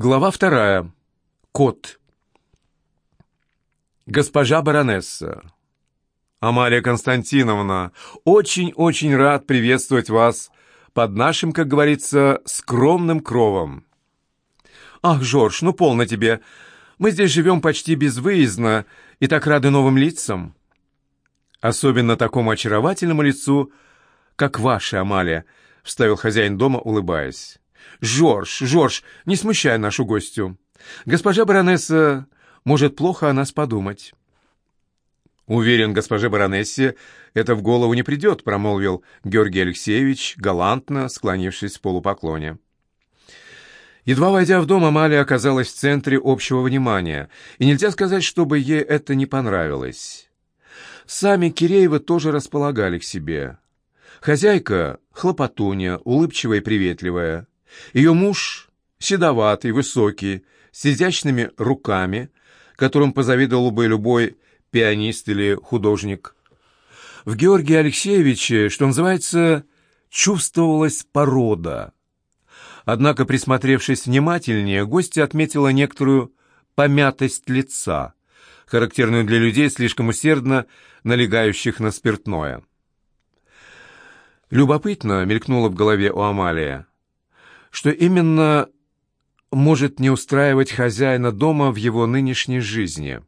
Глава вторая. Кот. Госпожа баронесса. Амалия Константиновна, очень-очень рад приветствовать вас под нашим, как говорится, скромным кровом. Ах, Жорж, ну полно тебе. Мы здесь живем почти безвыездно и так рады новым лицам. Особенно такому очаровательному лицу, как ваша, Амалия, вставил хозяин дома, улыбаясь. «Жорж, Жорж, не смущай нашу гостью. Госпожа баронесса может плохо о нас подумать». «Уверен, госпоже баронессе, это в голову не придет», — промолвил Георгий Алексеевич, галантно склонившись в полупоклоне. Едва войдя в дом, Амалия оказалась в центре общего внимания, и нельзя сказать, чтобы ей это не понравилось. Сами Киреевы тоже располагали к себе. Хозяйка — хлопотунья, улыбчивая и приветливая. Ее муж — седоватый, высокий, с изящными руками, которым позавидовал бы любой пианист или художник. В Георгии Алексеевиче, что называется, чувствовалась порода. Однако, присмотревшись внимательнее, гостья отметила некоторую помятость лица, характерную для людей, слишком усердно налегающих на спиртное. Любопытно мелькнуло в голове у Амалия, что именно может не устраивать хозяина дома в его нынешней жизни.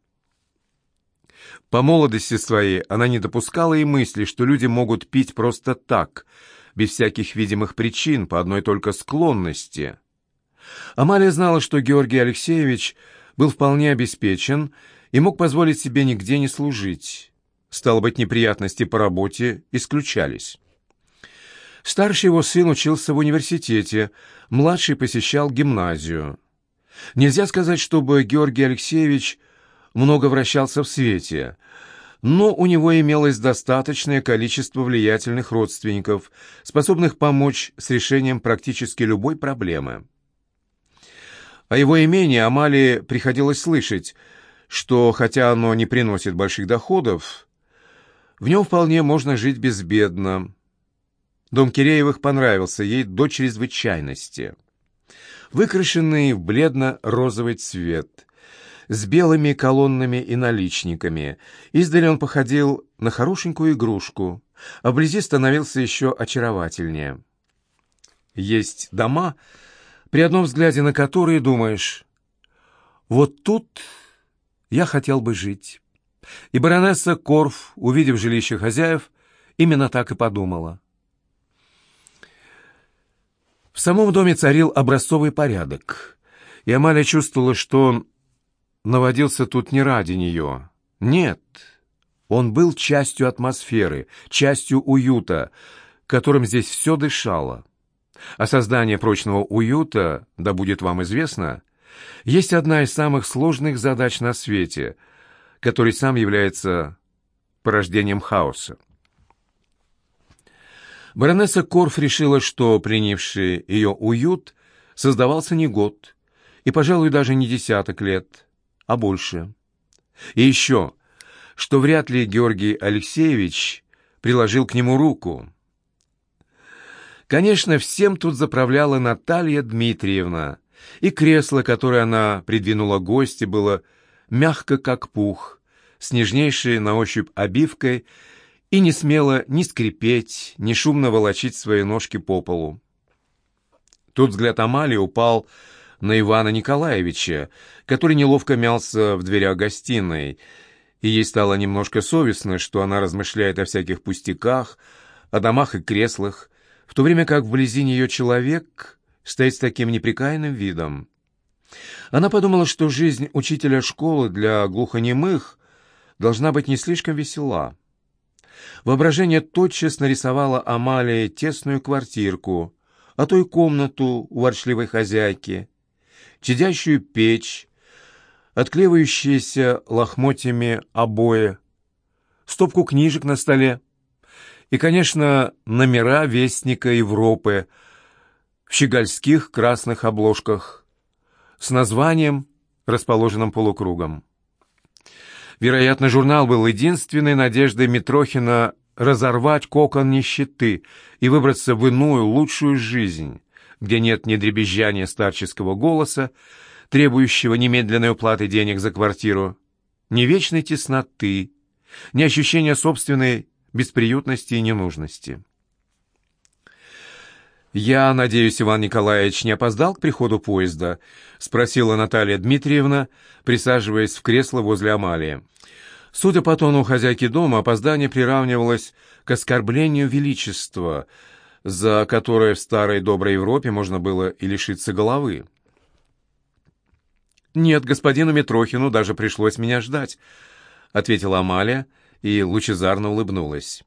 По молодости своей она не допускала и мысли, что люди могут пить просто так, без всяких видимых причин, по одной только склонности. Амалия знала, что Георгий Алексеевич был вполне обеспечен и мог позволить себе нигде не служить. Стало быть, неприятности по работе исключались. Старший его сын учился в университете, младший посещал гимназию. Нельзя сказать, чтобы Георгий Алексеевич много вращался в свете, но у него имелось достаточное количество влиятельных родственников, способных помочь с решением практически любой проблемы. О его имении Амалии приходилось слышать, что, хотя оно не приносит больших доходов, в нем вполне можно жить безбедно, Дом Киреевых понравился ей до чрезвычайности. Выкрашенный в бледно-розовый цвет, с белыми колоннами и наличниками, издали он походил на хорошенькую игрушку, а вблизи становился еще очаровательнее. Есть дома, при одном взгляде на которые думаешь, вот тут я хотел бы жить. И баронесса Корф, увидев жилище хозяев, именно так и подумала. В самом доме царил образцовый порядок, и Амалия чувствовала, что он наводился тут не ради нее. Нет, он был частью атмосферы, частью уюта, которым здесь все дышало. А создание прочного уюта, да будет вам известно, есть одна из самых сложных задач на свете, который сам является порождением хаоса. Баронесса Корф решила, что принявший ее уют создавался не год, и, пожалуй, даже не десяток лет, а больше. И еще, что вряд ли Георгий Алексеевич приложил к нему руку. Конечно, всем тут заправляла Наталья Дмитриевна, и кресло, которое она придвинула гости, было мягко, как пух, с нежнейшей на ощупь обивкой и не смела ни скрипеть, ни шумно волочить свои ножки по полу. Тут взгляд Амалии упал на Ивана Николаевича, который неловко мялся в дверях гостиной, и ей стало немножко совестно, что она размышляет о всяких пустяках, о домах и креслах, в то время как вблизи нее человек стоит с таким неприкаянным видом. Она подумала, что жизнь учителя школы для глухонемых должна быть не слишком весела. Воображение тотчас нарисовало Амалии тесную квартирку, а то и комнату у ворчливой хозяйки, чадящую печь, отклеивающиеся лохмотьями обои, стопку книжек на столе и, конечно, номера Вестника Европы в щегольских красных обложках с названием, расположенным полукругом. Вероятно, журнал был единственной надеждой Митрохина разорвать кокон нищеты и выбраться в иную, лучшую жизнь, где нет ни дребезжания старческого голоса, требующего немедленной уплаты денег за квартиру, ни вечной тесноты, ни ощущения собственной бесприютности и ненужности. «Я надеюсь, Иван Николаевич не опоздал к приходу поезда?» — спросила Наталья Дмитриевна, присаживаясь в кресло возле Амалии. Судя по тону хозяйки дома, опоздание приравнивалось к оскорблению величества, за которое в старой доброй Европе можно было и лишиться головы. «Нет, господину Митрохину даже пришлось меня ждать», — ответила Амалия и лучезарно улыбнулась.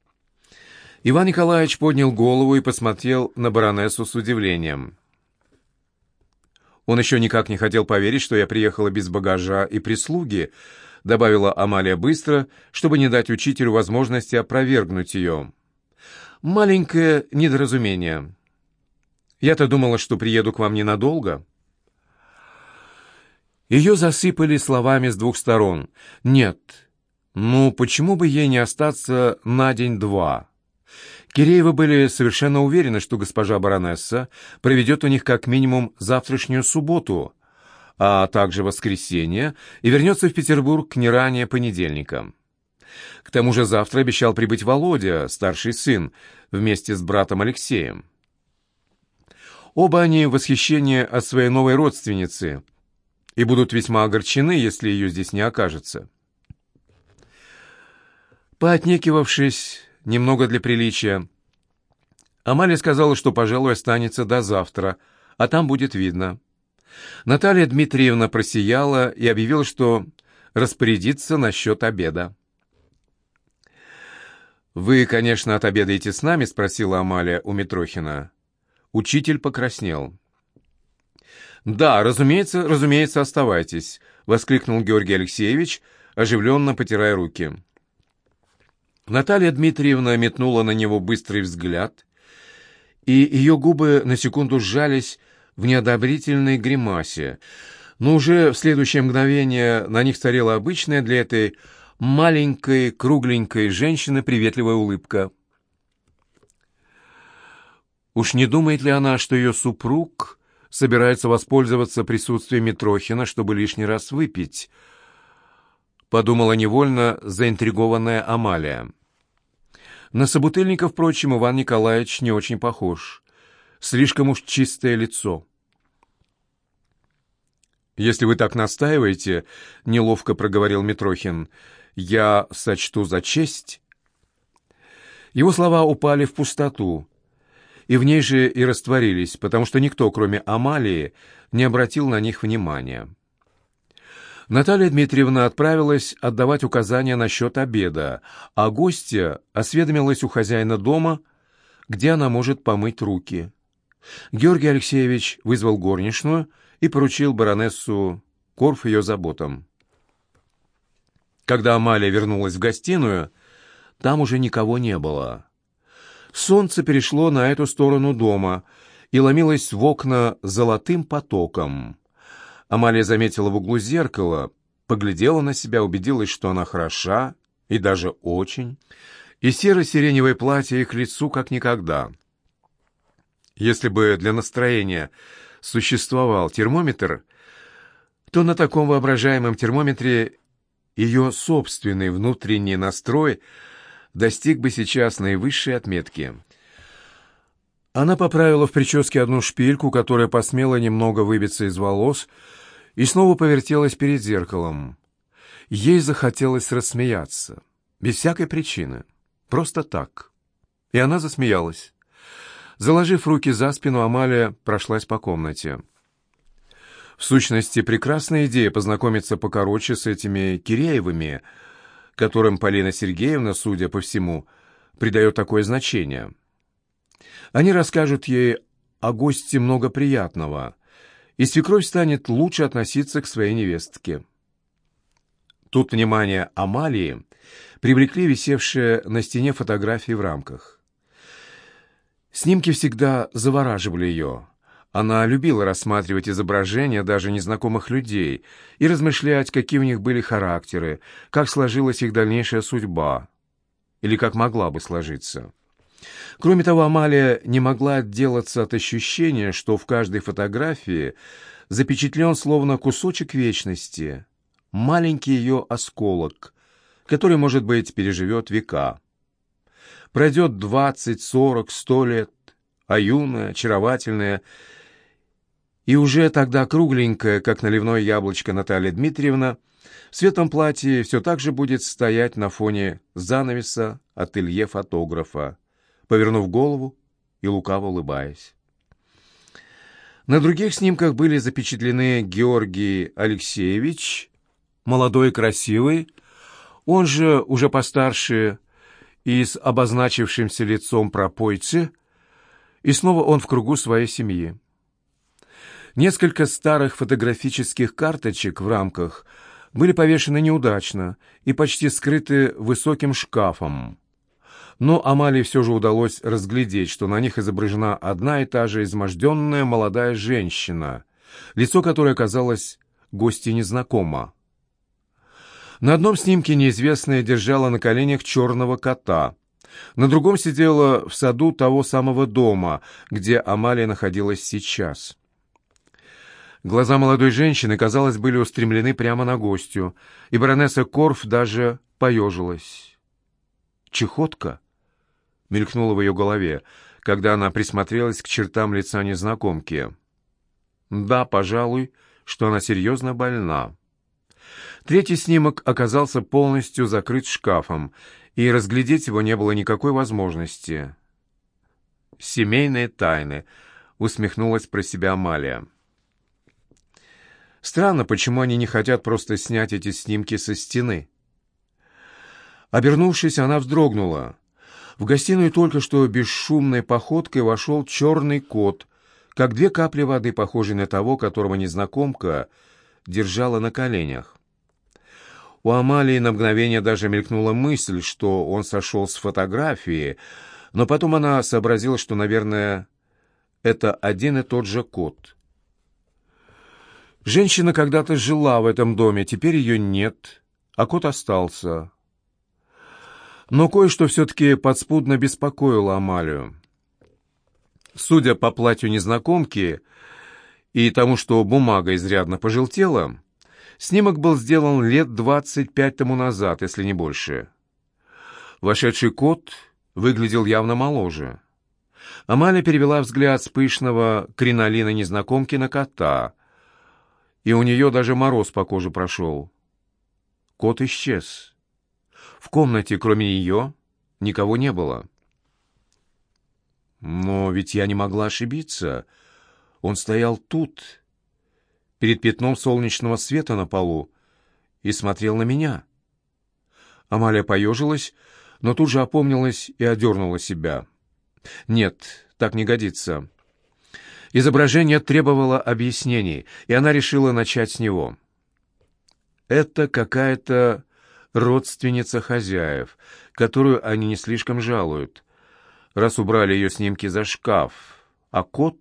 Иван Николаевич поднял голову и посмотрел на баронессу с удивлением. «Он еще никак не хотел поверить, что я приехала без багажа и прислуги», — добавила Амалия быстро, чтобы не дать учителю возможности опровергнуть ее. «Маленькое недоразумение. Я-то думала, что приеду к вам ненадолго». Ее засыпали словами с двух сторон. «Нет, ну почему бы ей не остаться на день-два?» Киреевы были совершенно уверены, что госпожа баронесса проведет у них как минимум завтрашнюю субботу, а также воскресенье, и вернется в Петербург не ранее понедельника. К тому же завтра обещал прибыть Володя, старший сын, вместе с братом Алексеем. Оба они в восхищении от своей новой родственницы и будут весьма огорчены, если ее здесь не окажется. Поотнекивавшись, немного для приличия. Амалия сказала, что, пожалуй, останется до завтра, а там будет видно. Наталья Дмитриевна просияла и объявила, что распорядится насчет обеда. «Вы, конечно, отобедаете с нами?» — спросила Амалия у Митрохина. Учитель покраснел. «Да, разумеется, разумеется, оставайтесь», — воскликнул Георгий Алексеевич, оживленно потирая руки. Наталья Дмитриевна метнула на него быстрый взгляд, и ее губы на секунду сжались в неодобрительной гримасе, но уже в следующее мгновение на них царила обычная для этой маленькой кругленькой женщины приветливая улыбка. Уж не думает ли она, что ее супруг собирается воспользоваться присутствием Митрохина, чтобы лишний раз выпить — подумала невольно заинтригованная Амалия. На собутыльника, впрочем, Иван Николаевич не очень похож. Слишком уж чистое лицо. «Если вы так настаиваете, — неловко проговорил Митрохин, — я сочту за честь». Его слова упали в пустоту, и в ней же и растворились, потому что никто, кроме Амалии, не обратил на них внимания. Наталья Дмитриевна отправилась отдавать указания насчет обеда, а гостья осведомилась у хозяина дома, где она может помыть руки. Георгий Алексеевич вызвал горничную и поручил баронессу Корф ее заботам. Когда Амалия вернулась в гостиную, там уже никого не было. Солнце перешло на эту сторону дома и ломилось в окна золотым потоком. Амалия заметила в углу зеркало, поглядела на себя, убедилась, что она хороша, и даже очень, и серо-сиреневое платье их лицу как никогда. Если бы для настроения существовал термометр, то на таком воображаемом термометре ее собственный внутренний настрой достиг бы сейчас наивысшей отметки. Она поправила в прическе одну шпильку, которая посмела немного выбиться из волос, и снова повертелась перед зеркалом. Ей захотелось рассмеяться, без всякой причины, просто так. И она засмеялась. Заложив руки за спину, Амалия прошлась по комнате. В сущности, прекрасная идея познакомиться покороче с этими Киреевыми, которым Полина Сергеевна, судя по всему, придает такое значение. Они расскажут ей о госте много приятного, и свекровь станет лучше относиться к своей невестке. Тут внимание Амалии привлекли висевшие на стене фотографии в рамках. Снимки всегда завораживали ее. Она любила рассматривать изображения даже незнакомых людей и размышлять, какие у них были характеры, как сложилась их дальнейшая судьба, или как могла бы сложиться. Кроме того, Амалия не могла отделаться от ощущения, что в каждой фотографии запечатлен словно кусочек вечности, маленький ее осколок, который, может быть, переживет века. Пройдет двадцать, сорок, сто лет, а юная, очаровательная и уже тогда кругленькая, как наливное яблочко Наталья Дмитриевна, в светлом платье все так же будет стоять на фоне занавеса ателье фотографа, повернув голову и лукаво улыбаясь. На других снимках были запечатлены Георгий Алексеевич, молодой и красивый, он же уже постарше и с обозначившимся лицом пропойцы, и снова он в кругу своей семьи. Несколько старых фотографических карточек в рамках были повешены неудачно и почти скрыты высоким шкафом. Но Амалии все же удалось разглядеть, что на них изображена одна и та же изможденная молодая женщина, лицо которой казалось гостьей незнакомо. На одном снимке неизвестная держала на коленях черного кота, на другом сидела в саду того самого дома, где Амалия находилась сейчас. Глаза молодой женщины, казалось, были устремлены прямо на гостью, и баронесса Корф даже поежилась. «Чехотка?» — мелькнула в ее голове, когда она присмотрелась к чертам лица незнакомки. «Да, пожалуй, что она серьезно больна». Третий снимок оказался полностью закрыт шкафом, и разглядеть его не было никакой возможности. «Семейные тайны», — усмехнулась про себя Амалия. Странно, почему они не хотят просто снять эти снимки со стены. Обернувшись, она вздрогнула. В гостиную только что бесшумной походкой вошел черный кот, как две капли воды, похожие на того, которого незнакомка держала на коленях. У Амалии на мгновение даже мелькнула мысль, что он сошел с фотографии, но потом она сообразила, что, наверное, это один и тот же кот. Женщина когда-то жила в этом доме, теперь ее нет, а кот остался. Но кое-что все-таки подспудно беспокоило Амалию. Судя по платью незнакомки и тому, что бумага изрядно пожелтела, снимок был сделан лет двадцать пять тому назад, если не больше. Вошедший кот выглядел явно моложе. Амалия перевела взгляд с пышного кринолина незнакомки на кота — и у нее даже мороз по коже прошел. Кот исчез. В комнате, кроме нее, никого не было. Но ведь я не могла ошибиться. Он стоял тут, перед пятном солнечного света на полу, и смотрел на меня. Амалия поежилась, но тут же опомнилась и одернула себя. «Нет, так не годится. Изображение требовало объяснений, и она решила начать с него. Это какая-то родственница хозяев, которую они не слишком жалуют, раз убрали ее снимки за шкаф. А кот?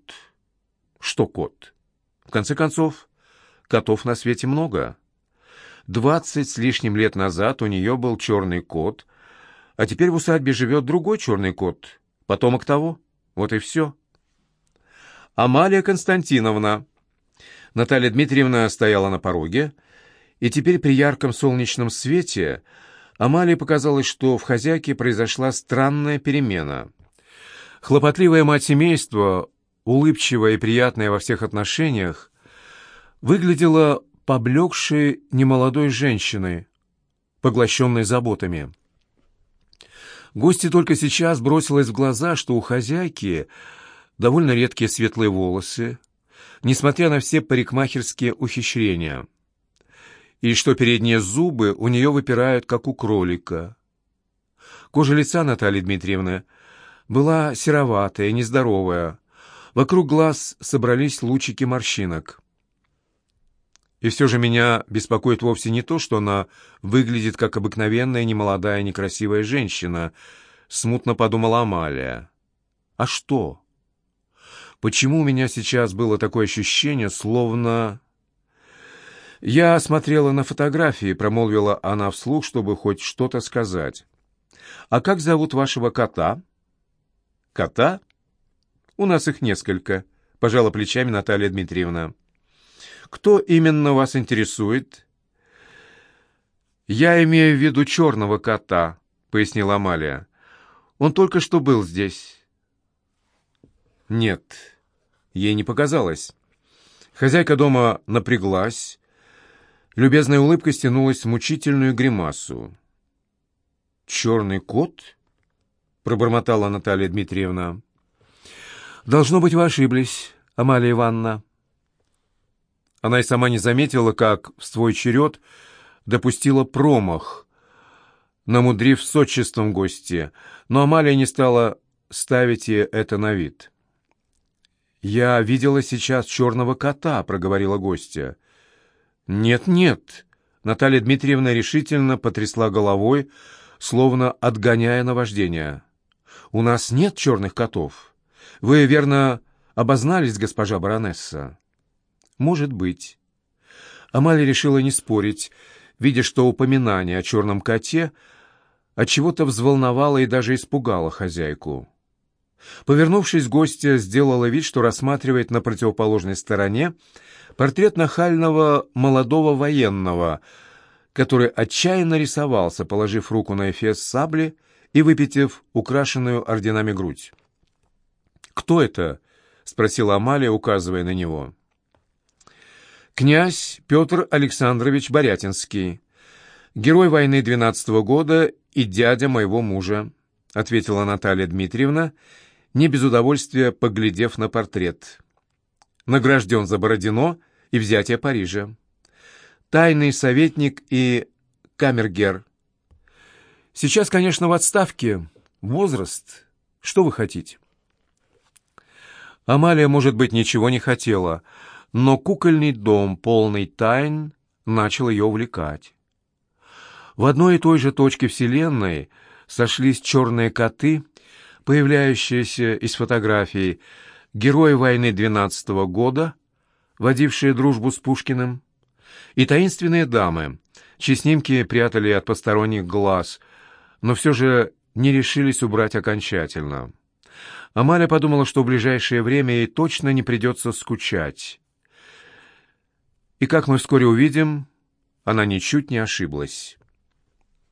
Что кот? В конце концов, котов на свете много. Двадцать с лишним лет назад у нее был черный кот, а теперь в усадьбе живет другой черный кот, потомок того. Вот и все. Амалия Константиновна». Наталья Дмитриевна стояла на пороге, и теперь при ярком солнечном свете Амалии показалось, что в хозяйке произошла странная перемена. Хлопотливая мать семейства, улыбчивая и приятная во всех отношениях, выглядела поблекшей немолодой женщиной, поглощенной заботами. Гости только сейчас бросилось в глаза, что у хозяйки – довольно редкие светлые волосы, несмотря на все парикмахерские ухищрения, и что передние зубы у нее выпирают, как у кролика. Кожа лица Натальи Дмитриевны была сероватая, нездоровая, вокруг глаз собрались лучики морщинок. И все же меня беспокоит вовсе не то, что она выглядит как обыкновенная немолодая некрасивая женщина, смутно подумала Амалия. А что? Почему у меня сейчас было такое ощущение, словно... Я смотрела на фотографии, промолвила она вслух, чтобы хоть что-то сказать. «А как зовут вашего кота?» Кота? У нас их несколько, пожала плечами Наталья Дмитриевна. Кто именно вас интересует? Я имею в виду черного кота, пояснила Амалия. Он только что был здесь. Нет, ей не показалось. Хозяйка дома напряглась. Любезная улыбка стянулась в мучительную гримасу. «Черный кот?» — пробормотала Наталья Дмитриевна. «Должно быть, вы ошиблись, Амалия Ивановна». Она и сама не заметила, как в свой черед допустила промах, намудрив с отчеством гостя, но Амалия не стала ставить ей это на вид. «Я видела сейчас черного кота», — проговорила гостья. «Нет-нет», — Наталья Дмитриевна решительно потрясла головой, словно отгоняя наваждение. «У нас нет черных котов. Вы, верно, обознались, госпожа баронесса?» «Может быть». Амалия решила не спорить, видя, что упоминание о черном коте отчего-то взволновало и даже испугало хозяйку. Повернувшись, гостья сделала вид, что рассматривает на противоположной стороне портрет нахального молодого военного, который отчаянно рисовался, положив руку на эфес сабли и выпитив украшенную орденами грудь. «Кто это?» — спросила Амалия, указывая на него. «Князь Петр Александрович Борятинский, герой войны двенадцатого года и дядя моего мужа», — ответила Наталья Дмитриевна, не без удовольствия поглядев на портрет. Награжден за Бородино и взятие Парижа. Тайный советник и камергер. Сейчас, конечно, в отставке. Возраст. Что вы хотите? Амалия, может быть, ничего не хотела, но кукольный дом, полный тайн, начал ее увлекать. В одной и той же точке Вселенной сошлись черные коты — появляющиеся из фотографий герои войны 12 -го года, водившие дружбу с Пушкиным, и таинственные дамы, чьи снимки прятали от посторонних глаз, но все же не решились убрать окончательно. Амаля подумала, что в ближайшее время ей точно не придется скучать. И, как мы вскоре увидим, она ничуть не ошиблась.